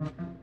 Ah,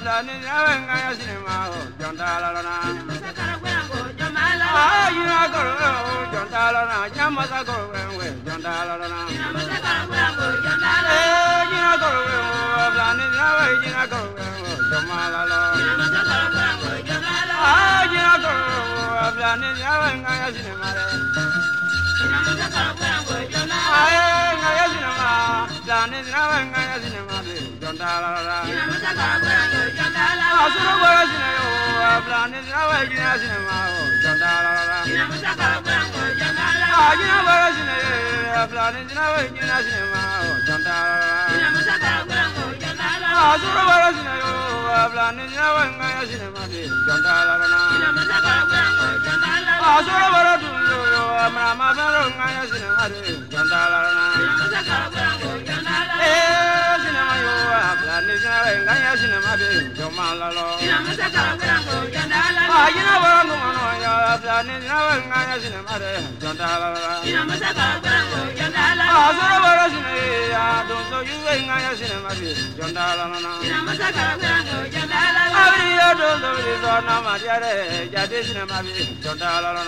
ho ya plani ya ngaya sinema ho jonda la la na. Ah, yina koro ho jonda la na, nyama sa koro we jonda la la na. Eh, yina koro ho plani ya we yina koro ho joma la la. Ah, yina koro ho plani ya we ngaya sinema re. Ah, ya we ngaya sinema re jonda la la. Ah, suru gora sinema ho plani ya we yina sinema ho jonda la la. Ah, yina gora sinema plani ya we yina sinema ho jonda la la. Ah, suru gora sinema plani ya we ngaya sinema re jonda la la. Asura bara dunyo yo amra ma baro ngaya sinema re jonda la la. Eh sinema yo abla ni sinema ngaya sinema re joma la la. Ah yina bara no no yo abla ni bara sinema ya dunyo yo ngaya sinema re jonda la la. Abri yo dunyo yo na ma ya re jadi sinema re jonda la la.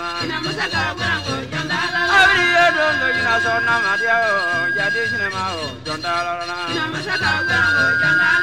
Abri yo dunyo yo na so na ma ya jadi sinema ho jonda la la. Abri yo siri yo de ho na ma ya re jadi sinema jonda la la. Abri yo dunyo yo so na ma ya re jadi sinema jonda la la. Abri yo mo ko yo na so na ma ya re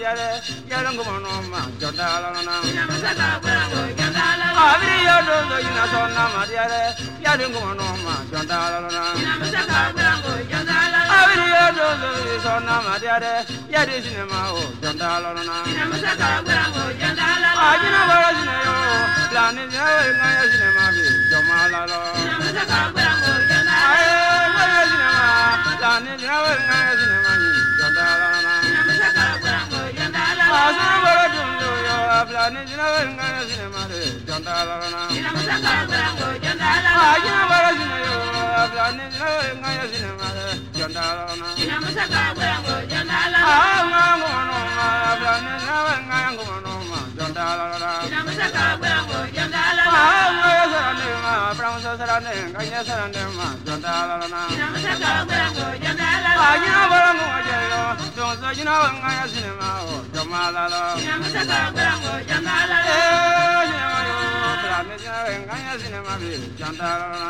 re jadi ngo no ma jonda la la. Abri yo dunyo yo na so na ma ya re jadi ngo mo no ma jonda la la. Abri yo dunyo yo so na ma ya re jadi sinema ho jonda la la. Ajina bara sinema yo plani ya we ngaya sinema bi joma la la. Aye ngaya sinema plani ya we ngaya sinema ni jonda plani ya we ngaya sinema re jonda la la. Ajina bara yo plani ya we ngaya sinema re jonda la la. Ah ngaya ngono ma plani ya we ngaya ngono ma jonda la la. Ah ngaya sarane ma pramsa sarane ngaya sarane ma jonda la la. Ajina bara mo ajayo donso jina ngaya sinema ho joma la la. Eh sinema yo plani ya we ngaya sinema re jonda la la.